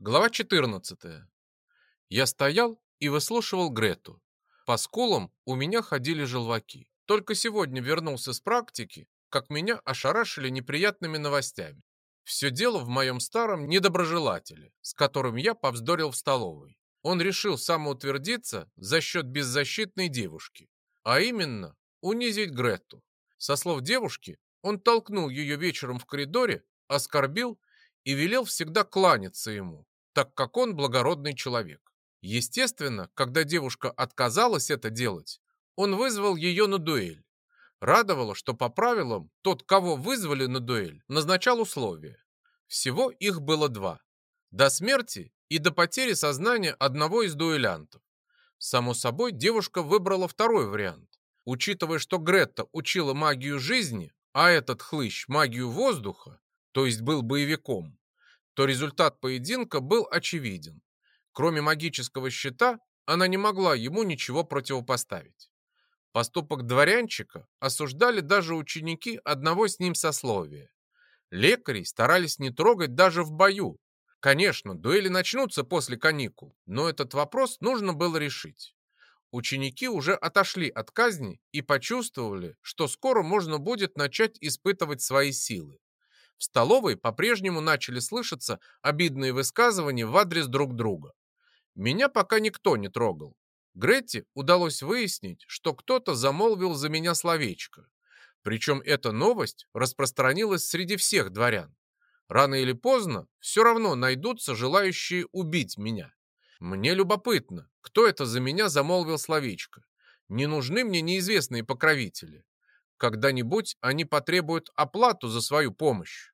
Глава 14. Я стоял и выслушивал Грету. По скулам у меня ходили желваки. Только сегодня вернулся с практики, как меня ошарашили неприятными новостями. Все дело в моем старом недоброжелателе, с которым я повздорил в столовой. Он решил самоутвердиться за счет беззащитной девушки, а именно унизить Грету. Со слов девушки, он толкнул ее вечером в коридоре, оскорбил и велел всегда кланяться ему, так как он благородный человек. Естественно, когда девушка отказалась это делать, он вызвал ее на дуэль. Радовало, что по правилам тот, кого вызвали на дуэль, назначал условия. Всего их было два. До смерти и до потери сознания одного из дуэлянтов. Само собой, девушка выбрала второй вариант. Учитывая, что Гретта учила магию жизни, а этот хлыщ магию воздуха, то есть был боевиком, то результат поединка был очевиден. Кроме магического щита, она не могла ему ничего противопоставить. Поступок дворянчика осуждали даже ученики одного с ним сословия. Лекарей старались не трогать даже в бою. Конечно, дуэли начнутся после каникул, но этот вопрос нужно было решить. Ученики уже отошли от казни и почувствовали, что скоро можно будет начать испытывать свои силы. В столовой по-прежнему начали слышаться обидные высказывания в адрес друг друга. Меня пока никто не трогал. Гретти удалось выяснить, что кто-то замолвил за меня словечко. Причем эта новость распространилась среди всех дворян. Рано или поздно все равно найдутся желающие убить меня. Мне любопытно, кто это за меня замолвил словечко. Не нужны мне неизвестные покровители. Когда-нибудь они потребуют оплату за свою помощь.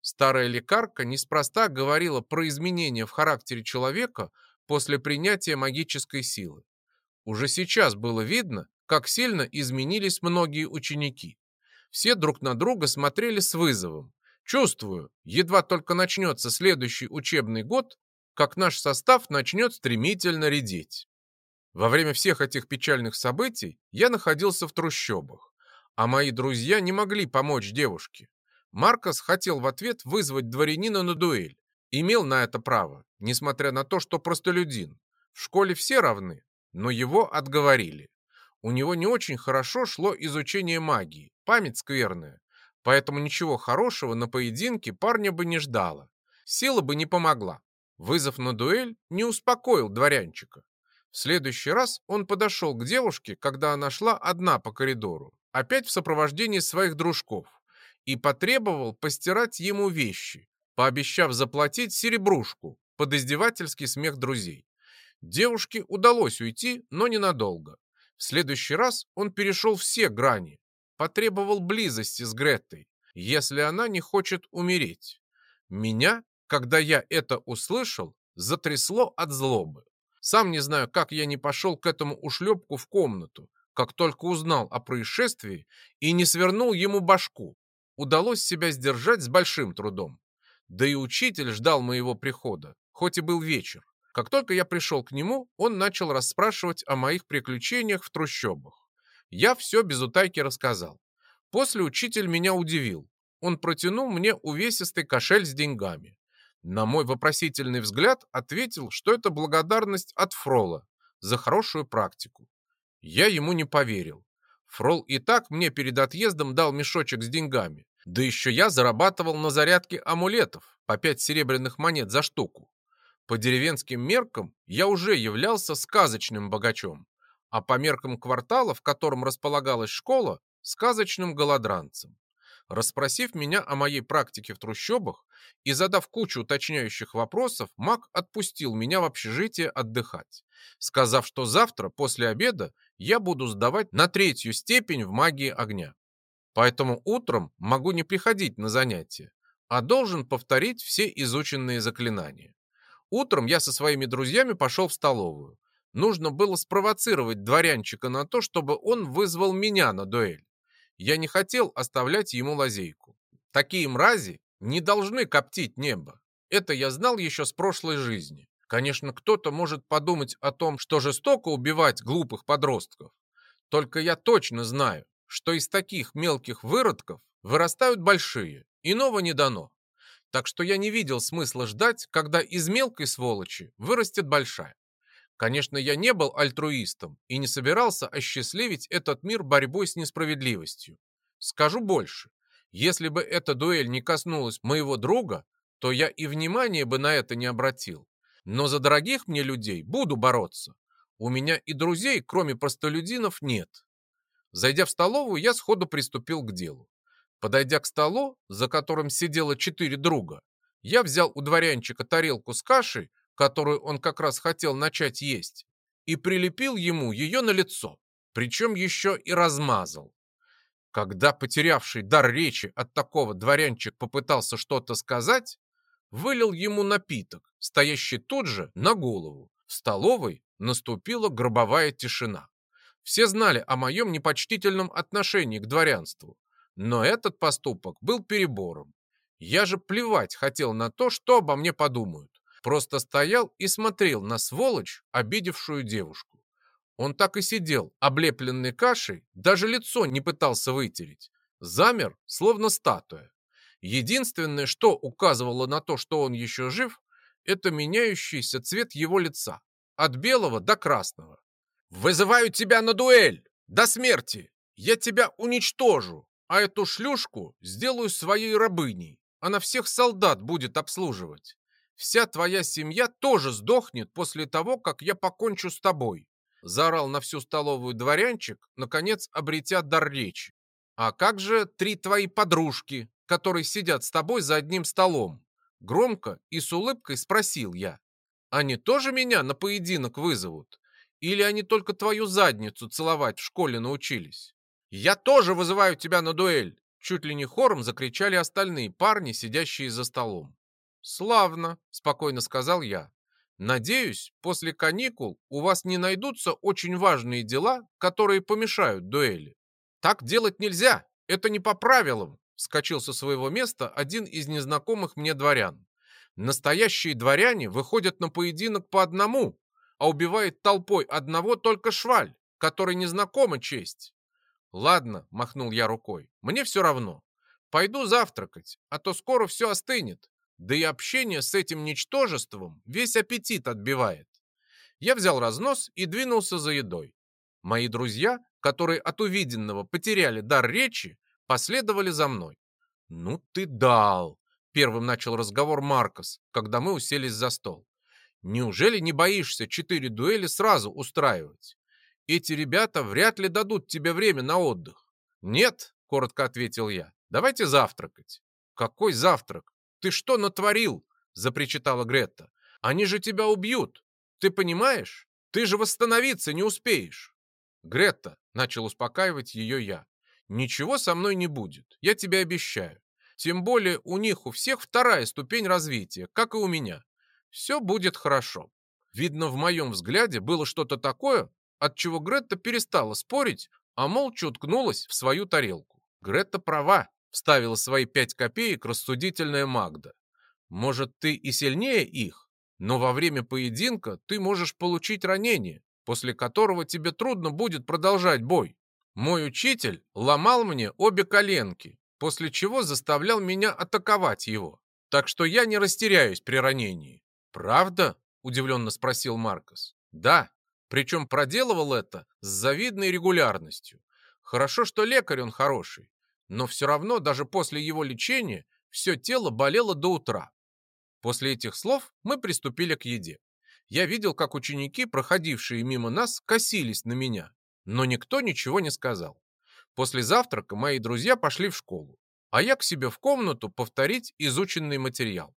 Старая лекарка неспроста говорила про изменения в характере человека после принятия магической силы. Уже сейчас было видно, как сильно изменились многие ученики. Все друг на друга смотрели с вызовом. Чувствую, едва только начнется следующий учебный год, как наш состав начнет стремительно редеть. Во время всех этих печальных событий я находился в трущобах а мои друзья не могли помочь девушке. Маркос хотел в ответ вызвать дворянина на дуэль. Имел на это право, несмотря на то, что простолюдин. В школе все равны, но его отговорили. У него не очень хорошо шло изучение магии, память скверная, поэтому ничего хорошего на поединке парня бы не ждало. Сила бы не помогла. Вызов на дуэль не успокоил дворянчика. В следующий раз он подошел к девушке, когда она шла одна по коридору опять в сопровождении своих дружков, и потребовал постирать ему вещи, пообещав заплатить серебрушку под издевательский смех друзей. Девушке удалось уйти, но ненадолго. В следующий раз он перешел все грани, потребовал близости с Греттой, если она не хочет умереть. Меня, когда я это услышал, затрясло от злобы. Сам не знаю, как я не пошел к этому ушлепку в комнату, как только узнал о происшествии и не свернул ему башку. Удалось себя сдержать с большим трудом. Да и учитель ждал моего прихода, хоть и был вечер. Как только я пришел к нему, он начал расспрашивать о моих приключениях в трущобах. Я все без утайки рассказал. После учитель меня удивил. Он протянул мне увесистый кошель с деньгами. На мой вопросительный взгляд ответил, что это благодарность от Фрола за хорошую практику. Я ему не поверил. Фрол и так мне перед отъездом дал мешочек с деньгами. Да еще я зарабатывал на зарядке амулетов по пять серебряных монет за штуку. По деревенским меркам я уже являлся сказочным богачом, а по меркам квартала, в котором располагалась школа, сказочным голодранцем. Расспросив меня о моей практике в трущобах и задав кучу уточняющих вопросов, маг отпустил меня в общежитие отдыхать, сказав, что завтра после обеда я буду сдавать на третью степень в магии огня. Поэтому утром могу не приходить на занятия, а должен повторить все изученные заклинания. Утром я со своими друзьями пошел в столовую. Нужно было спровоцировать дворянчика на то, чтобы он вызвал меня на дуэль. Я не хотел оставлять ему лазейку. Такие мрази не должны коптить небо. Это я знал еще с прошлой жизни. Конечно, кто-то может подумать о том, что жестоко убивать глупых подростков. Только я точно знаю, что из таких мелких выродков вырастают большие. Иного не дано. Так что я не видел смысла ждать, когда из мелкой сволочи вырастет большая. Конечно, я не был альтруистом и не собирался осчастливить этот мир борьбой с несправедливостью. Скажу больше. Если бы эта дуэль не коснулась моего друга, то я и внимания бы на это не обратил. Но за дорогих мне людей буду бороться. У меня и друзей, кроме простолюдинов, нет. Зайдя в столовую, я сходу приступил к делу. Подойдя к столу, за которым сидело четыре друга, я взял у дворянчика тарелку с кашей которую он как раз хотел начать есть, и прилепил ему ее на лицо, причем еще и размазал. Когда потерявший дар речи от такого дворянчик попытался что-то сказать, вылил ему напиток, стоящий тут же на голову. В столовой наступила гробовая тишина. Все знали о моем непочтительном отношении к дворянству, но этот поступок был перебором. Я же плевать хотел на то, что обо мне подумают. Просто стоял и смотрел на сволочь, обидевшую девушку. Он так и сидел, облепленный кашей, даже лицо не пытался вытереть. Замер, словно статуя. Единственное, что указывало на то, что он еще жив, это меняющийся цвет его лица. От белого до красного. «Вызываю тебя на дуэль! До смерти! Я тебя уничтожу, а эту шлюшку сделаю своей рабыней. Она всех солдат будет обслуживать. Вся твоя семья тоже сдохнет после того, как я покончу с тобой!» Заорал на всю столовую дворянчик, наконец обретя дар речи. «А как же три твои подружки, которые сидят с тобой за одним столом?» Громко и с улыбкой спросил я. «Они тоже меня на поединок вызовут? Или они только твою задницу целовать в школе научились?» «Я тоже вызываю тебя на дуэль!» Чуть ли не хором закричали остальные парни, сидящие за столом. «Славно», — спокойно сказал я. «Надеюсь, после каникул у вас не найдутся очень важные дела, которые помешают дуэли». «Так делать нельзя, это не по правилам», — вскочил со своего места один из незнакомых мне дворян. «Настоящие дворяне выходят на поединок по одному, а убивает толпой одного только шваль, который не знакома честь». «Ладно», — махнул я рукой, — «мне все равно. Пойду завтракать, а то скоро все остынет. Да и общение с этим ничтожеством весь аппетит отбивает. Я взял разнос и двинулся за едой. Мои друзья, которые от увиденного потеряли дар речи, последовали за мной. «Ну ты дал!» — первым начал разговор Маркос, когда мы уселись за стол. «Неужели не боишься четыре дуэли сразу устраивать? Эти ребята вряд ли дадут тебе время на отдых». «Нет», — коротко ответил я, — «давайте завтракать». «Какой завтрак? «Ты что натворил?» – запричитала Гретта. «Они же тебя убьют! Ты понимаешь? Ты же восстановиться не успеешь!» «Гретта», – начал успокаивать ее я, – «ничего со мной не будет, я тебе обещаю. Тем более у них у всех вторая ступень развития, как и у меня. Все будет хорошо». Видно, в моем взгляде было что-то такое, от чего Гретта перестала спорить, а молча уткнулась в свою тарелку. Гретта права, Вставила свои пять копеек рассудительная Магда. Может, ты и сильнее их, но во время поединка ты можешь получить ранение, после которого тебе трудно будет продолжать бой. Мой учитель ломал мне обе коленки, после чего заставлял меня атаковать его. Так что я не растеряюсь при ранении. Правда? Удивленно спросил Маркос. Да, причем проделывал это с завидной регулярностью. Хорошо, что лекарь он хороший но все равно даже после его лечения все тело болело до утра. После этих слов мы приступили к еде. Я видел, как ученики, проходившие мимо нас, косились на меня, но никто ничего не сказал. После завтрака мои друзья пошли в школу, а я к себе в комнату повторить изученный материал.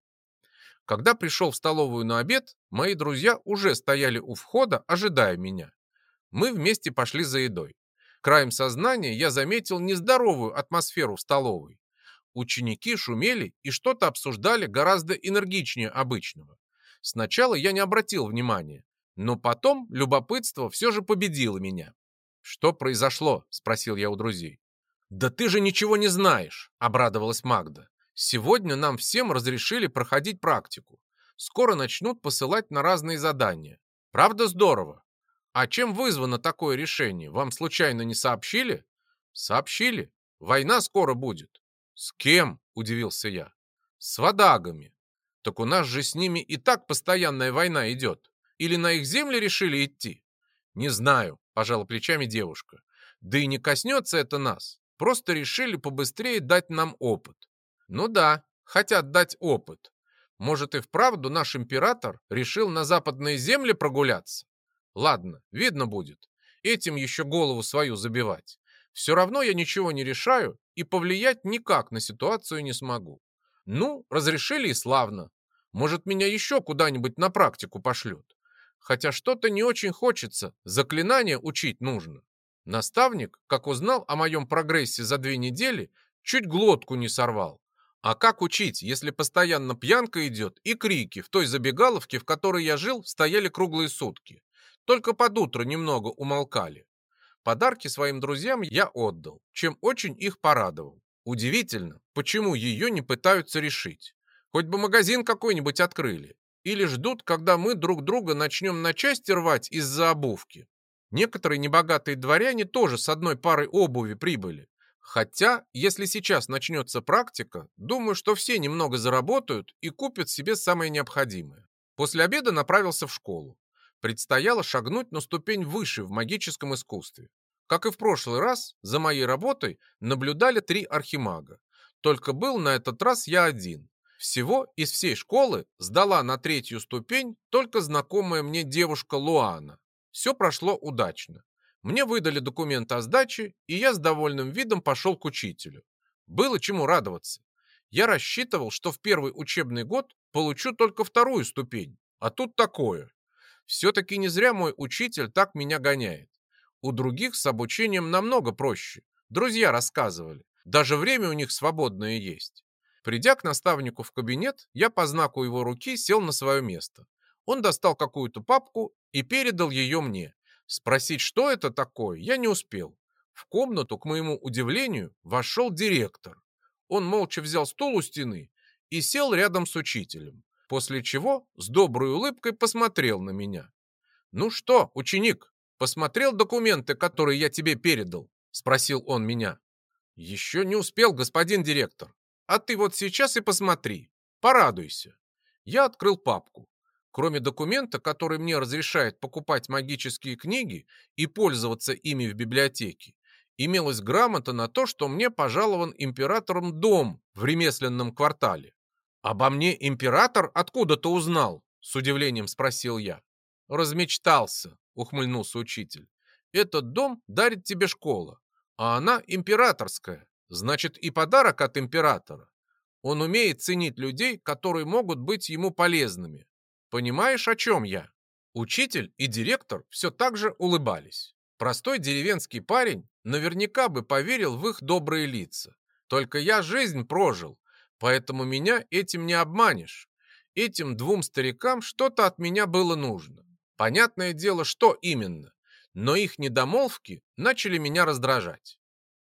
Когда пришел в столовую на обед, мои друзья уже стояли у входа, ожидая меня. Мы вместе пошли за едой. Краем сознания я заметил нездоровую атмосферу в столовой. Ученики шумели и что-то обсуждали гораздо энергичнее обычного. Сначала я не обратил внимания, но потом любопытство все же победило меня. «Что произошло?» – спросил я у друзей. «Да ты же ничего не знаешь!» – обрадовалась Магда. «Сегодня нам всем разрешили проходить практику. Скоро начнут посылать на разные задания. Правда здорово? А чем вызвано такое решение? Вам случайно не сообщили? Сообщили. Война скоро будет. С кем? Удивился я. С водагами. Так у нас же с ними и так постоянная война идет. Или на их земли решили идти? Не знаю, пожала плечами девушка. Да и не коснется это нас. Просто решили побыстрее дать нам опыт. Ну да, хотят дать опыт. Может и вправду наш император решил на западные земли прогуляться? Ладно, видно будет. Этим еще голову свою забивать. Все равно я ничего не решаю и повлиять никак на ситуацию не смогу. Ну, разрешили и славно. Может, меня еще куда-нибудь на практику пошлют. Хотя что-то не очень хочется, заклинания учить нужно. Наставник, как узнал о моем прогрессе за две недели, чуть глотку не сорвал. А как учить, если постоянно пьянка идет и крики в той забегаловке, в которой я жил, стояли круглые сутки? Только под утро немного умолкали. Подарки своим друзьям я отдал, чем очень их порадовал. Удивительно, почему ее не пытаются решить. Хоть бы магазин какой-нибудь открыли. Или ждут, когда мы друг друга начнем на части рвать из-за обувки. Некоторые небогатые дворяне тоже с одной парой обуви прибыли. Хотя, если сейчас начнется практика, думаю, что все немного заработают и купят себе самое необходимое. После обеда направился в школу предстояло шагнуть на ступень выше в магическом искусстве. Как и в прошлый раз, за моей работой наблюдали три архимага. Только был на этот раз я один. Всего из всей школы сдала на третью ступень только знакомая мне девушка Луана. Все прошло удачно. Мне выдали документы о сдаче, и я с довольным видом пошел к учителю. Было чему радоваться. Я рассчитывал, что в первый учебный год получу только вторую ступень, а тут такое. Все-таки не зря мой учитель так меня гоняет. У других с обучением намного проще. Друзья рассказывали. Даже время у них свободное есть. Придя к наставнику в кабинет, я по знаку его руки сел на свое место. Он достал какую-то папку и передал ее мне. Спросить, что это такое, я не успел. В комнату, к моему удивлению, вошел директор. Он молча взял стул у стены и сел рядом с учителем после чего с доброй улыбкой посмотрел на меня. «Ну что, ученик, посмотрел документы, которые я тебе передал?» – спросил он меня. «Еще не успел, господин директор. А ты вот сейчас и посмотри. Порадуйся». Я открыл папку. Кроме документа, который мне разрешает покупать магические книги и пользоваться ими в библиотеке, имелась грамота на то, что мне пожалован императором дом в ремесленном квартале. «Обо мне император откуда-то узнал?» — с удивлением спросил я. «Размечтался», — ухмыльнулся учитель. «Этот дом дарит тебе школа, а она императорская, значит и подарок от императора. Он умеет ценить людей, которые могут быть ему полезными. Понимаешь, о чем я?» Учитель и директор все так же улыбались. Простой деревенский парень наверняка бы поверил в их добрые лица. Только я жизнь прожил, Поэтому меня этим не обманешь. Этим двум старикам что-то от меня было нужно. Понятное дело, что именно. Но их недомолвки начали меня раздражать.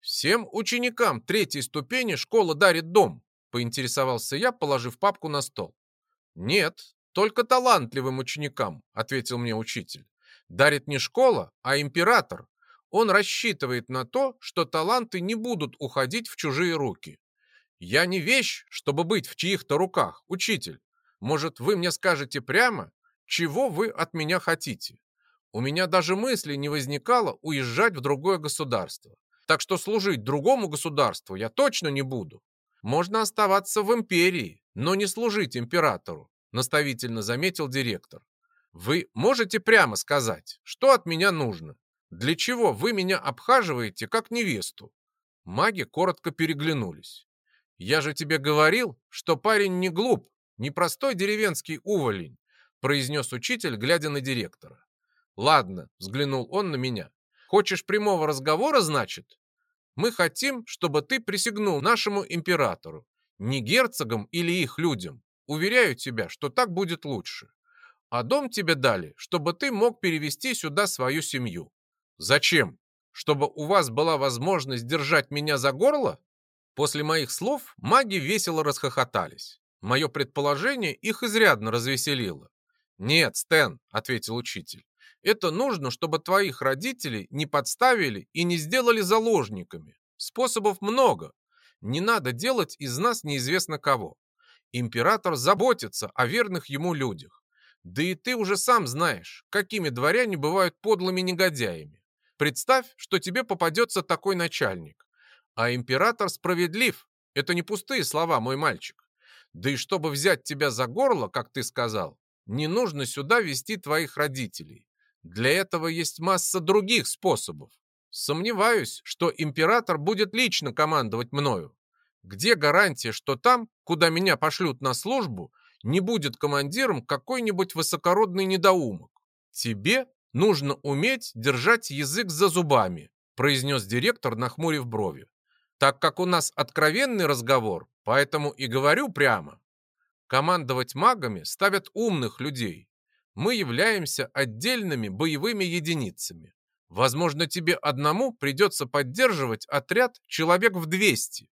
Всем ученикам третьей ступени школа дарит дом, поинтересовался я, положив папку на стол. Нет, только талантливым ученикам, ответил мне учитель. Дарит не школа, а император. Он рассчитывает на то, что таланты не будут уходить в чужие руки. Я не вещь, чтобы быть в чьих-то руках, учитель. Может, вы мне скажете прямо, чего вы от меня хотите? У меня даже мысли не возникало уезжать в другое государство. Так что служить другому государству я точно не буду. Можно оставаться в империи, но не служить императору, наставительно заметил директор. Вы можете прямо сказать, что от меня нужно? Для чего вы меня обхаживаете как невесту? Маги коротко переглянулись. «Я же тебе говорил, что парень не глуп, не простой деревенский уволень», произнес учитель, глядя на директора. «Ладно», — взглянул он на меня. «Хочешь прямого разговора, значит? Мы хотим, чтобы ты присягнул нашему императору, не герцогам или их людям. Уверяю тебя, что так будет лучше. А дом тебе дали, чтобы ты мог перевести сюда свою семью. Зачем? Чтобы у вас была возможность держать меня за горло? После моих слов маги весело расхохотались. Мое предположение их изрядно развеселило. «Нет, Стэн», — ответил учитель, — «это нужно, чтобы твоих родителей не подставили и не сделали заложниками. Способов много. Не надо делать из нас неизвестно кого. Император заботится о верных ему людях. Да и ты уже сам знаешь, какими дворяне бывают подлыми негодяями. Представь, что тебе попадется такой начальник. А император справедлив. Это не пустые слова, мой мальчик. Да и чтобы взять тебя за горло, как ты сказал, не нужно сюда вести твоих родителей. Для этого есть масса других способов. Сомневаюсь, что император будет лично командовать мною. Где гарантия, что там, куда меня пошлют на службу, не будет командиром какой-нибудь высокородный недоумок? Тебе нужно уметь держать язык за зубами, произнес директор, нахмурив брови. Так как у нас откровенный разговор, поэтому и говорю прямо. Командовать магами ставят умных людей. Мы являемся отдельными боевыми единицами. Возможно, тебе одному придется поддерживать отряд человек в 200.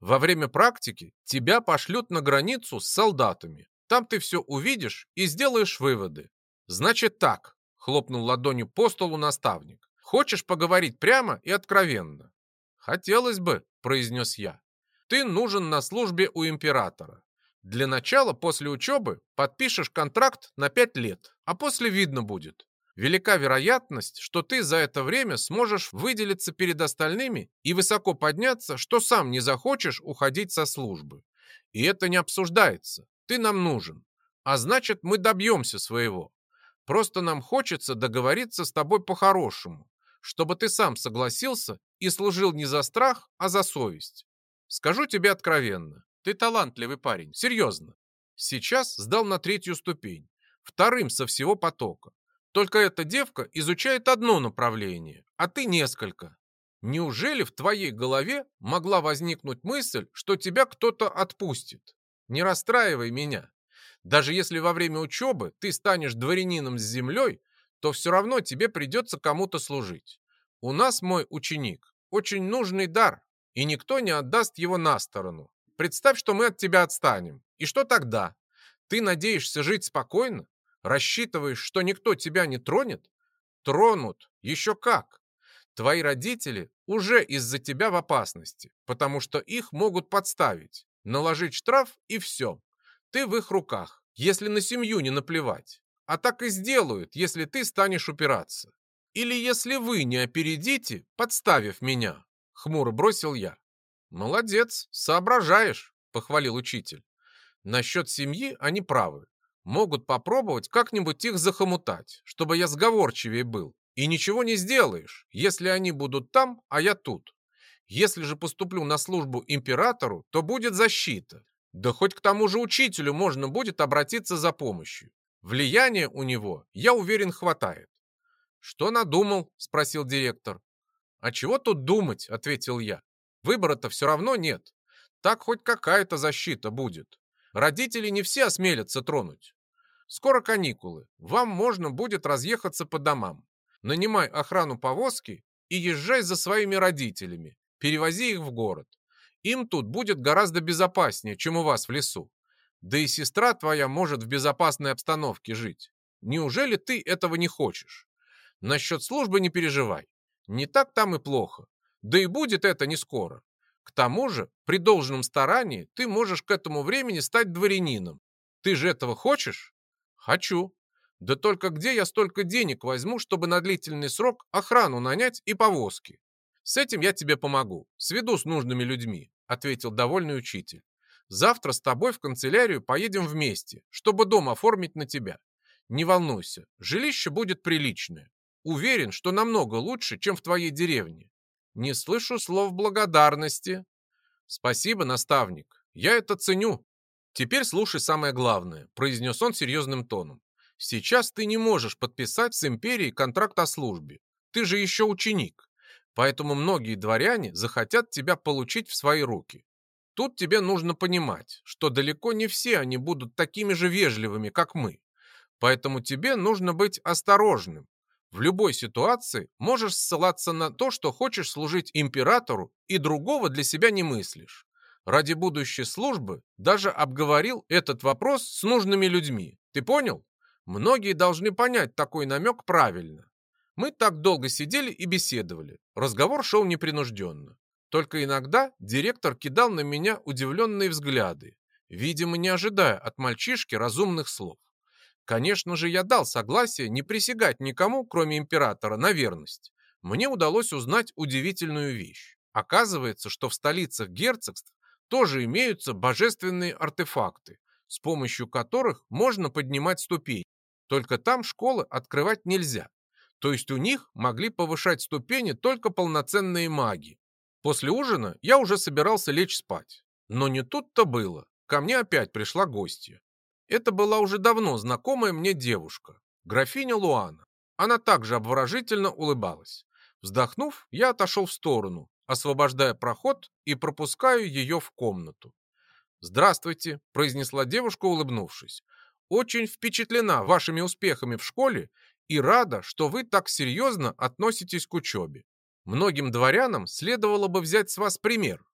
Во время практики тебя пошлют на границу с солдатами. Там ты все увидишь и сделаешь выводы. Значит так, хлопнул ладонью по столу наставник. Хочешь поговорить прямо и откровенно? Хотелось бы, произнес я. Ты нужен на службе у императора. Для начала после учебы подпишешь контракт на пять лет, а после видно будет. Велика вероятность, что ты за это время сможешь выделиться перед остальными и высоко подняться, что сам не захочешь уходить со службы. И это не обсуждается. Ты нам нужен. А значит, мы добьемся своего. Просто нам хочется договориться с тобой по-хорошему, чтобы ты сам согласился и служил не за страх, а за совесть. Скажу тебе откровенно, ты талантливый парень, серьезно. Сейчас сдал на третью ступень, вторым со всего потока. Только эта девка изучает одно направление, а ты несколько. Неужели в твоей голове могла возникнуть мысль, что тебя кто-то отпустит? Не расстраивай меня. Даже если во время учебы ты станешь дворянином с землей, то все равно тебе придется кому-то служить. У нас мой ученик, очень нужный дар, и никто не отдаст его на сторону. Представь, что мы от тебя отстанем. И что тогда? Ты надеешься жить спокойно? Рассчитываешь, что никто тебя не тронет? Тронут. Еще как. Твои родители уже из-за тебя в опасности, потому что их могут подставить, наложить штраф и все. Ты в их руках, если на семью не наплевать. А так и сделают, если ты станешь упираться. Или если вы не опередите, подставив меня. Хмуро бросил я. Молодец, соображаешь, похвалил учитель. Насчет семьи они правы могут попробовать как-нибудь их захомутать, чтобы я сговорчивее был. И ничего не сделаешь, если они будут там, а я тут. Если же поступлю на службу императору, то будет защита. Да хоть к тому же учителю можно будет обратиться за помощью. Влияния у него, я уверен, хватает. «Что надумал?» – спросил директор. «А чего тут думать?» – ответил я. «Выбора-то все равно нет. Так хоть какая-то защита будет. Родители не все осмелятся тронуть. Скоро каникулы. Вам можно будет разъехаться по домам. Нанимай охрану повозки и езжай за своими родителями. Перевози их в город. Им тут будет гораздо безопаснее, чем у вас в лесу. Да и сестра твоя может в безопасной обстановке жить. Неужели ты этого не хочешь? Насчет службы не переживай. Не так там и плохо. Да и будет это не скоро. К тому же, при должном старании, ты можешь к этому времени стать дворянином. Ты же этого хочешь? Хочу. Да только где я столько денег возьму, чтобы на длительный срок охрану нанять и повозки? С этим я тебе помогу. Сведу с нужными людьми, ответил довольный учитель. Завтра с тобой в канцелярию поедем вместе, чтобы дом оформить на тебя. Не волнуйся, жилище будет приличное. Уверен, что намного лучше, чем в твоей деревне. Не слышу слов благодарности. Спасибо, наставник. Я это ценю. «Теперь слушай самое главное», – произнес он серьезным тоном. «Сейчас ты не можешь подписать с империей контракт о службе. Ты же еще ученик. Поэтому многие дворяне захотят тебя получить в свои руки. Тут тебе нужно понимать, что далеко не все они будут такими же вежливыми, как мы. Поэтому тебе нужно быть осторожным. В любой ситуации можешь ссылаться на то, что хочешь служить императору и другого для себя не мыслишь ради будущей службы даже обговорил этот вопрос с нужными людьми. Ты понял? Многие должны понять такой намек правильно. Мы так долго сидели и беседовали. Разговор шел непринужденно. Только иногда директор кидал на меня удивленные взгляды. видимо, не ожидая от мальчишки разумных слов. Конечно же, я дал согласие не присягать никому, кроме императора, на верность. Мне удалось узнать удивительную вещь. Оказывается, что в столицах герцогств тоже имеются божественные артефакты, с помощью которых можно поднимать ступень. Только там школы открывать нельзя. То есть у них могли повышать ступени только полноценные маги. После ужина я уже собирался лечь спать. Но не тут-то было. Ко мне опять пришла гостья. Это была уже давно знакомая мне девушка, графиня Луана. Она также обворожительно улыбалась. Вздохнув, я отошел в сторону, освобождая проход и пропускаю ее в комнату. «Здравствуйте», — произнесла девушка, улыбнувшись. «Очень впечатлена вашими успехами в школе и рада, что вы так серьезно относитесь к учебе. Многим дворянам следовало бы взять с вас пример».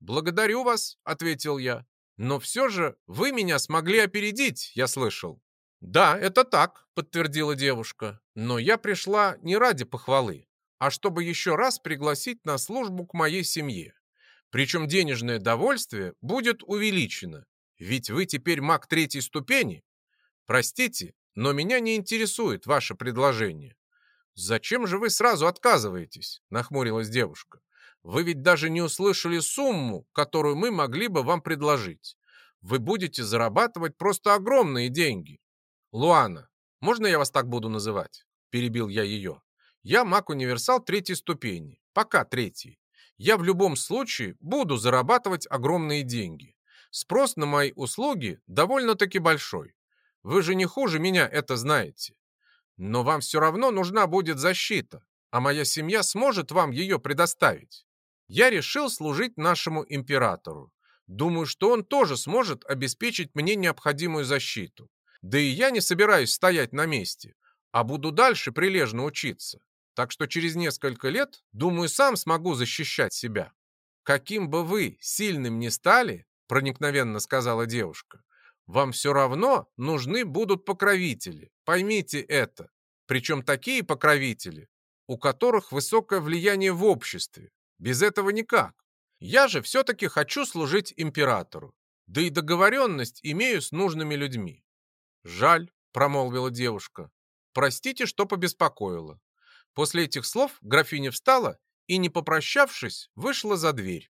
«Благодарю вас», — ответил я. «Но все же вы меня смогли опередить, я слышал». «Да, это так», — подтвердила девушка. «Но я пришла не ради похвалы, а чтобы еще раз пригласить на службу к моей семье. Причем денежное довольствие будет увеличено, ведь вы теперь маг третьей ступени. Простите, но меня не интересует ваше предложение. Зачем же вы сразу отказываетесь? Нахмурилась девушка. Вы ведь даже не услышали сумму, которую мы могли бы вам предложить. Вы будете зарабатывать просто огромные деньги. Луана, можно я вас так буду называть? Перебил я ее. Я маг-универсал третьей ступени, пока третий я в любом случае буду зарабатывать огромные деньги. Спрос на мои услуги довольно-таки большой. Вы же не хуже меня это знаете. Но вам все равно нужна будет защита, а моя семья сможет вам ее предоставить. Я решил служить нашему императору. Думаю, что он тоже сможет обеспечить мне необходимую защиту. Да и я не собираюсь стоять на месте, а буду дальше прилежно учиться. Так что через несколько лет, думаю, сам смогу защищать себя. Каким бы вы сильным ни стали, проникновенно сказала девушка, вам все равно нужны будут покровители. Поймите это. Причем такие покровители, у которых высокое влияние в обществе. Без этого никак. Я же все-таки хочу служить императору. Да и договоренность имею с нужными людьми. Жаль, промолвила девушка. Простите, что побеспокоила. После этих слов графиня встала и, не попрощавшись, вышла за дверь.